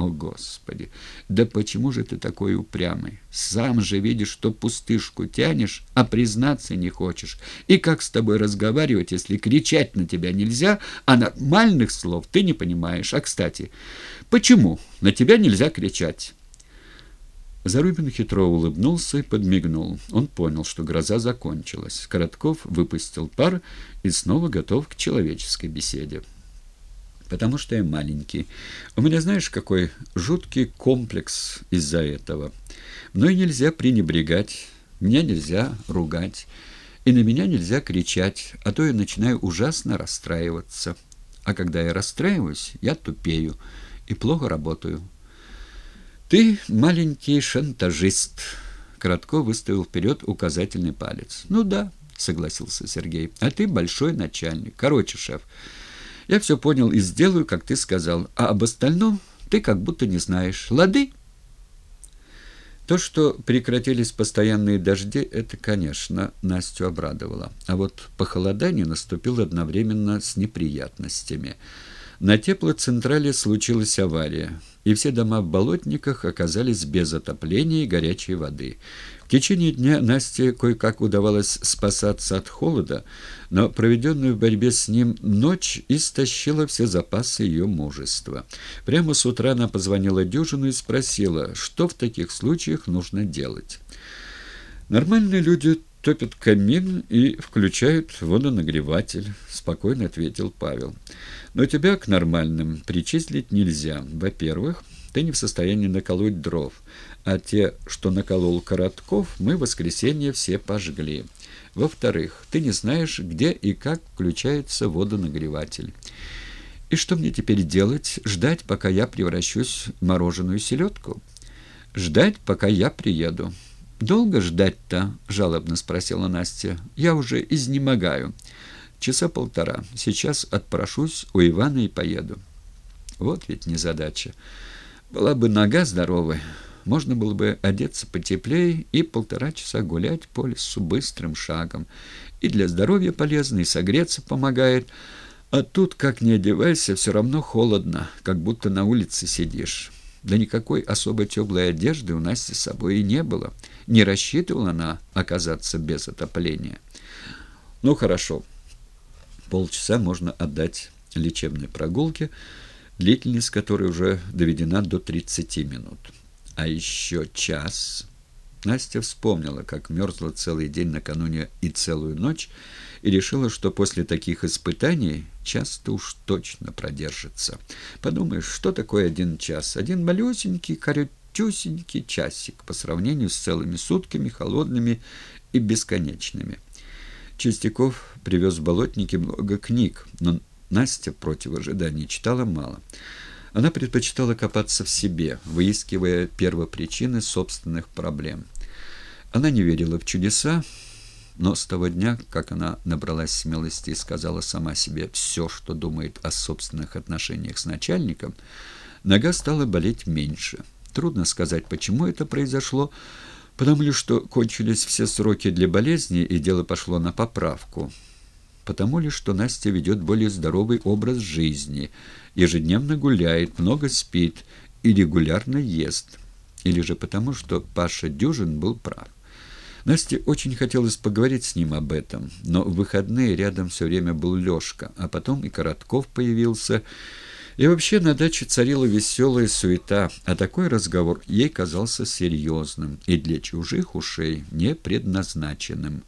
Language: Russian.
О, Господи! Да почему же ты такой упрямый? Сам же видишь, что пустышку тянешь, а признаться не хочешь. И как с тобой разговаривать, если кричать на тебя нельзя, а нормальных слов ты не понимаешь? А, кстати, почему на тебя нельзя кричать?» Зарубин хитро улыбнулся и подмигнул. Он понял, что гроза закончилась. Коротков выпустил пар и снова готов к человеческой беседе потому что я маленький. У меня, знаешь, какой жуткий комплекс из-за этого. Мной нельзя пренебрегать, меня нельзя ругать, и на меня нельзя кричать, а то я начинаю ужасно расстраиваться. А когда я расстраиваюсь, я тупею и плохо работаю. Ты маленький шантажист. Кратко выставил вперед указательный палец. Ну да, согласился Сергей. А ты большой начальник. Короче, шеф, я все понял и сделаю, как ты сказал. А об остальном ты как будто не знаешь. Лады?» То, что прекратились постоянные дожди, это, конечно, Настю обрадовало. А вот похолодание наступило одновременно с неприятностями. На теплоцентрале случилась авария и все дома в Болотниках оказались без отопления и горячей воды. В течение дня Насте кое-как удавалось спасаться от холода, но проведенную в борьбе с ним ночь истощила все запасы ее мужества. Прямо с утра она позвонила Дюжину и спросила, что в таких случаях нужно делать. «Нормальные люди топят камин и включают водонагреватель», — спокойно ответил Павел. «Но тебя к нормальным причислить нельзя. Во-первых, ты не в состоянии наколоть дров, а те, что наколол Коротков, мы в воскресенье все пожгли. Во-вторых, ты не знаешь, где и как включается водонагреватель». «И что мне теперь делать? Ждать, пока я превращусь в мороженую селедку?» «Ждать, пока я приеду». «Долго ждать-то?» — жалобно спросила Настя. «Я уже изнемогаю. Часа полтора. Сейчас отпрошусь у Ивана и поеду». Вот ведь незадача. Была бы нога здоровая, можно было бы одеться потеплее и полтора часа гулять по лесу быстрым шагом. И для здоровья полезно, и согреться помогает. А тут, как не одевайся, все равно холодно, как будто на улице сидишь». Да никакой особо теплой одежды у Насти с собой и не было. Не рассчитывала она оказаться без отопления. Ну, хорошо. Полчаса можно отдать лечебной прогулке, длительность которой уже доведена до 30 минут. А еще час... Настя вспомнила, как мерзла целый день накануне и целую ночь, и решила, что после таких испытаний часто уж точно продержится. Подумаешь, что такое один час? Один малюсенький, корютюсенький часик по сравнению с целыми сутками, холодными и бесконечными. Чистяков привез в болотники много книг, но Настя против ожиданий читала мало. Она предпочитала копаться в себе, выискивая первопричины собственных проблем. Она не верила в чудеса, но с того дня, как она набралась смелости и сказала сама себе все, что думает о собственных отношениях с начальником, нога стала болеть меньше. Трудно сказать, почему это произошло, потому ли что кончились все сроки для болезни, и дело пошло на поправку потому ли, что Настя ведет более здоровый образ жизни, ежедневно гуляет, много спит и регулярно ест, или же потому, что Паша Дюжин был прав. Насте очень хотелось поговорить с ним об этом, но в выходные рядом все время был Лешка, а потом и Коротков появился, и вообще на даче царила веселая суета, а такой разговор ей казался серьезным и для чужих ушей не предназначенным.